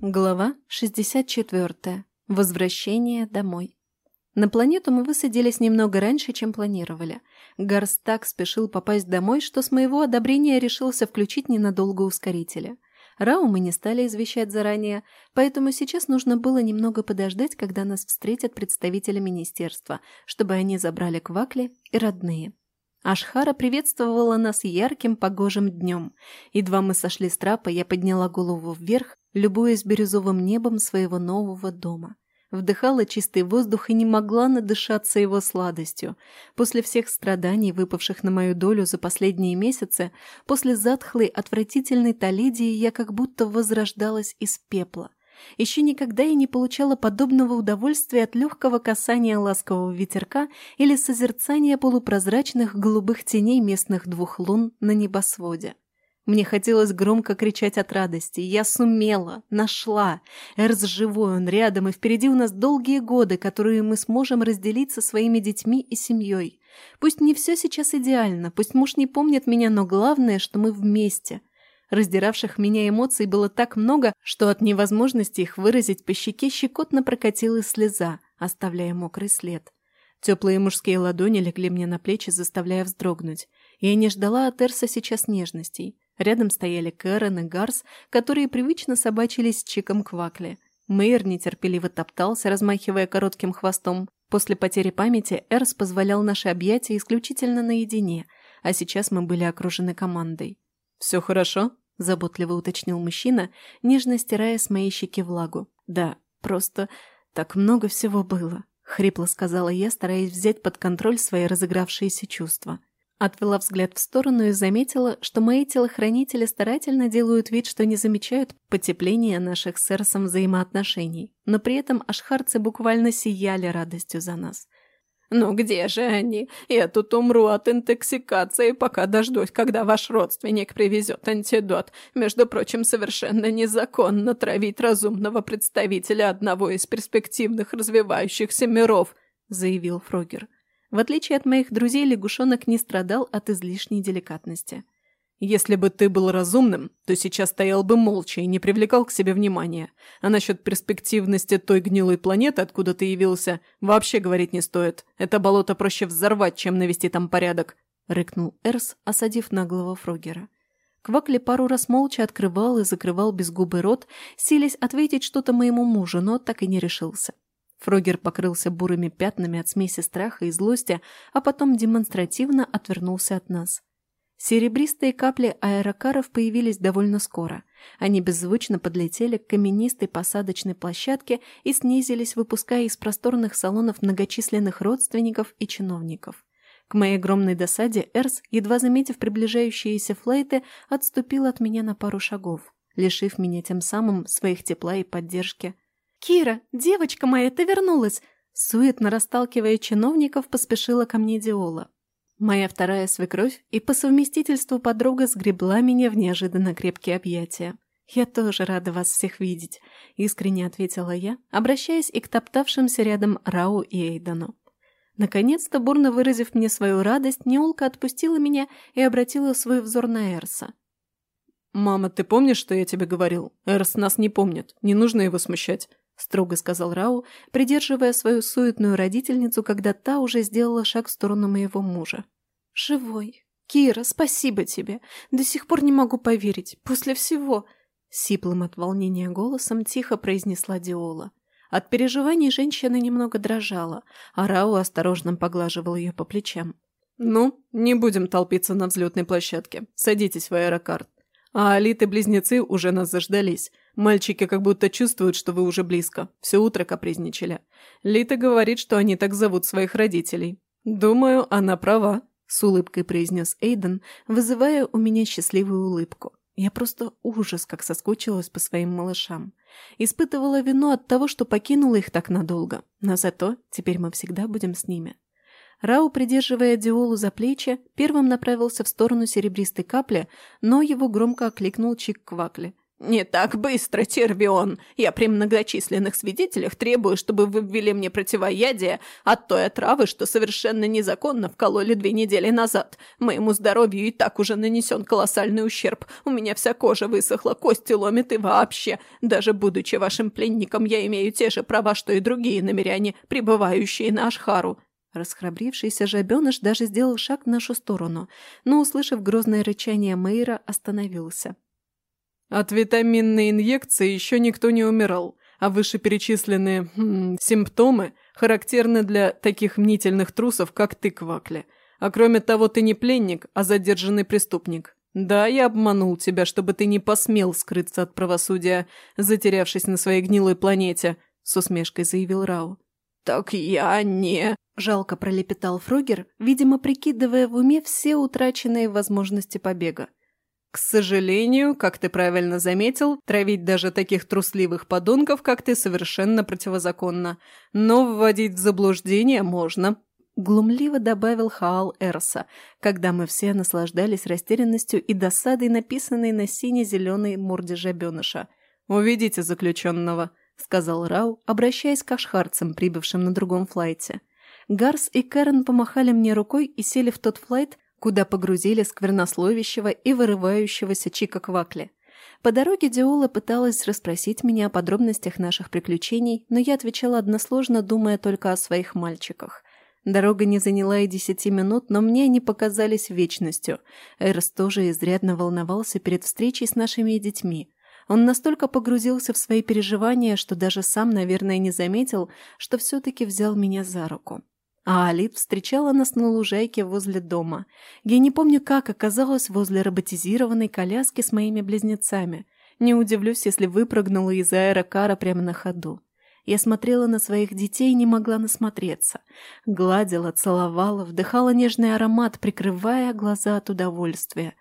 Глава 64. Возвращение домой. На планету мы высадились немного раньше, чем планировали. Гарс так спешил попасть домой, что с моего одобрения решился включить ненадолго ускорители. Рау мы не стали извещать заранее, поэтому сейчас нужно было немного подождать, когда нас встретят представители министерства, чтобы они забрали Квакли и родные. Ашхара приветствовала нас ярким погожим днем. Едва мы сошли с трапа, я подняла голову вверх, любуясь бирюзовым небом своего нового дома. Вдыхала чистый воздух и не могла надышаться его сладостью. После всех страданий, выпавших на мою долю за последние месяцы, после затхлой, отвратительной Талидии я как будто возрождалась из пепла. Еще никогда я не получала подобного удовольствия от легкого касания ласкового ветерка или созерцания полупрозрачных голубых теней местных двух лун на небосводе. Мне хотелось громко кричать от радости. Я сумела, нашла. Эрс живой, он рядом, и впереди у нас долгие годы, которые мы сможем разделить со своими детьми и семьей. Пусть не все сейчас идеально, пусть муж не помнит меня, но главное, что мы вместе – Раздиравших меня эмоций было так много, что от невозможности их выразить по щеке щекотно прокатилась слеза, оставляя мокрый след. Теплые мужские ладони легли мне на плечи, заставляя вздрогнуть. Я не ждала от Эрса сейчас нежностей. Рядом стояли Кэрон и Гарс, которые привычно собачились с Чиком Квакли. Мэйр нетерпеливо топтался, размахивая коротким хвостом. После потери памяти Эрс позволял наши объятия исключительно наедине, а сейчас мы были окружены командой. «Все хорошо?» – заботливо уточнил мужчина, нежно стирая с моей щеки влагу. «Да, просто так много всего было», – хрипло сказала я, стараясь взять под контроль свои разыгравшиеся чувства. Отвела взгляд в сторону и заметила, что мои телохранители старательно делают вид, что не замечают потепления наших с Эрсом взаимоотношений, но при этом ашхарцы буквально сияли радостью за нас. «Ну где же они? Я тут умру от интоксикации, пока дождусь, когда ваш родственник привезет антидот. Между прочим, совершенно незаконно травить разумного представителя одного из перспективных развивающихся миров», — заявил Фрогер. В отличие от моих друзей, лягушонок не страдал от излишней деликатности. Если бы ты был разумным, то сейчас стоял бы молча и не привлекал к себе внимания. А насчет перспективности той гнилой планеты, откуда ты явился, вообще говорить не стоит. Это болото проще взорвать, чем навести там порядок», — рыкнул Эрс, осадив наглого Фрогера. Квакли пару раз молча открывал и закрывал безгубый рот, силясь ответить что-то моему мужу, но так и не решился. Фрогер покрылся бурыми пятнами от смеси страха и злости, а потом демонстративно отвернулся от нас. Серебристые капли аэрокаров появились довольно скоро. Они беззвучно подлетели к каменистой посадочной площадке и снизились, выпуская из просторных салонов многочисленных родственников и чиновников. К моей огромной досаде Эрс, едва заметив приближающиеся флейты, отступил от меня на пару шагов, лишив меня тем самым своих тепла и поддержки. «Кира, девочка моя, ты вернулась!» Суетно расталкивая чиновников, поспешила ко мне Диола. Моя вторая свекровь и по совместительству подруга сгребла меня в неожиданно крепкие объятия. «Я тоже рада вас всех видеть», — искренне ответила я, обращаясь и к топтавшимся рядом Рау и Эйдану. Наконец-то, бурно выразив мне свою радость, Неулка отпустила меня и обратила свой взор на Эрса. «Мама, ты помнишь, что я тебе говорил? Эрс нас не помнит, не нужно его смущать. — строго сказал Рау, придерживая свою суетную родительницу, когда та уже сделала шаг в сторону моего мужа. «Живой. Кира, спасибо тебе. До сих пор не могу поверить. После всего...» Сиплым от волнения голосом тихо произнесла Диола. От переживаний женщина немного дрожала, а Рау осторожно поглаживал ее по плечам. «Ну, не будем толпиться на взлетной площадке. Садитесь в аэрокарт. А Алиты-близнецы уже нас заждались. Мальчики как будто чувствуют, что вы уже близко. Все утро капризничали. Лита говорит, что они так зовут своих родителей. Думаю, она права», — с улыбкой произнес Эйден, вызывая у меня счастливую улыбку. Я просто ужас как соскучилась по своим малышам. Испытывала вину от того, что покинула их так надолго. Но зато теперь мы всегда будем с ними. Рау, придерживая Диолу за плечи, первым направился в сторону серебристой капли, но его громко окликнул Чик Квакли. «Не так быстро, Тербион. Я при многочисленных свидетелях требую, чтобы вы ввели мне противоядие от той отравы, что совершенно незаконно вкололи две недели назад. Моему здоровью и так уже нанесен колоссальный ущерб. У меня вся кожа высохла, кости ломит и вообще. Даже будучи вашим пленником, я имею те же права, что и другие намеряне, прибывающие на Ашхару». Расхрабрившийся жабеныш даже сделал шаг в нашу сторону, но, услышав грозное рычание Мейра, остановился. От витаминной инъекции еще никто не умирал, а вышеперечисленные хм, симптомы характерны для таких мнительных трусов, как ты, Квакли. А кроме того, ты не пленник, а задержанный преступник. Да, я обманул тебя, чтобы ты не посмел скрыться от правосудия, затерявшись на своей гнилой планете», — с усмешкой заявил Рау. «Так я не...» — жалко пролепетал Фрогер, видимо, прикидывая в уме все утраченные возможности побега. К сожалению, как ты правильно заметил, травить даже таких трусливых подонков, как ты, совершенно противозаконно. Но вводить в заблуждение можно. Глумливо добавил Хаал Эрса, когда мы все наслаждались растерянностью и досадой, написанной на сине-зеленой морде жабеныша. «Уведите заключенного», — сказал Рау, обращаясь к ашхарцам, прибывшим на другом флайте. Гарс и Кэрон помахали мне рукой и сели в тот флайт, куда погрузили сквернословящего и вырывающегося Чика Квакли. По дороге Диола пыталась расспросить меня о подробностях наших приключений, но я отвечала односложно, думая только о своих мальчиках. Дорога не заняла и десяти минут, но мне они показались вечностью. Эрс тоже изрядно волновался перед встречей с нашими детьми. Он настолько погрузился в свои переживания, что даже сам, наверное, не заметил, что все-таки взял меня за руку. А Алит встречала нас на лужайке возле дома. Я не помню, как оказалась возле роботизированной коляски с моими близнецами. Не удивлюсь, если выпрыгнула из аэрокара прямо на ходу. Я смотрела на своих детей и не могла насмотреться. Гладила, целовала, вдыхала нежный аромат, прикрывая глаза от удовольствия.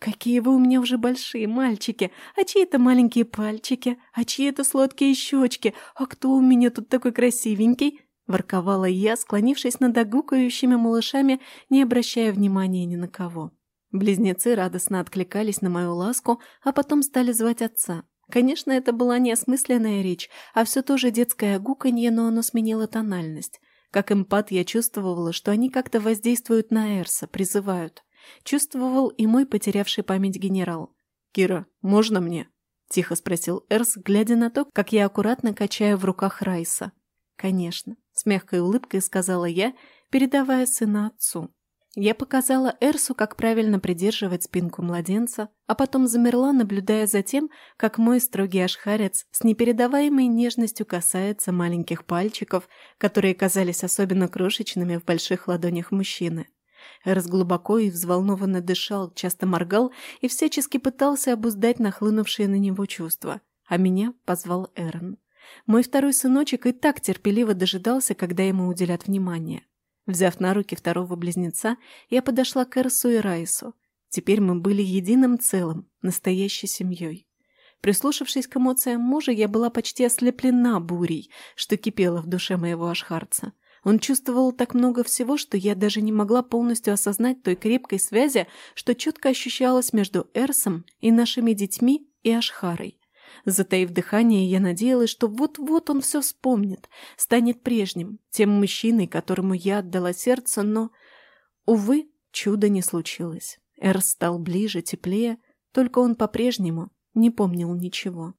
«Какие вы у меня уже большие мальчики! А чьи это маленькие пальчики? А чьи это сладкие щечки? А кто у меня тут такой красивенький?» Ворковала я, склонившись над огукающими малышами, не обращая внимания ни на кого. Близнецы радостно откликались на мою ласку, а потом стали звать отца. Конечно, это была не осмысленная речь, а все то же детское гуканье, но оно сменило тональность. Как эмпат я чувствовала, что они как-то воздействуют на Эрса, призывают. Чувствовал и мой потерявший память генерал. «Кира, можно мне?» – тихо спросил Эрс, глядя на то, как я аккуратно качаю в руках Райса. «Конечно», — с мягкой улыбкой сказала я, передавая сына отцу. Я показала Эрсу, как правильно придерживать спинку младенца, а потом замерла, наблюдая за тем, как мой строгий ашхарец с непередаваемой нежностью касается маленьких пальчиков, которые казались особенно крошечными в больших ладонях мужчины. Эрс глубоко и взволнованно дышал, часто моргал и всячески пытался обуздать нахлынувшие на него чувства, а меня позвал Эрн. Мой второй сыночек и так терпеливо дожидался, когда ему уделят внимание. Взяв на руки второго близнеца, я подошла к Эрсу и Райсу. Теперь мы были единым целым, настоящей семьей. Прислушавшись к эмоциям мужа, я была почти ослеплена бурей, что кипела в душе моего ашхарца. Он чувствовал так много всего, что я даже не могла полностью осознать той крепкой связи, что четко ощущалась между Эрсом и нашими детьми и Ашхарой. Затаив дыхание, я надеялась, что вот-вот он все вспомнит, станет прежним, тем мужчиной, которому я отдала сердце, но... Увы, чуда не случилось. Эр стал ближе, теплее, только он по-прежнему не помнил ничего.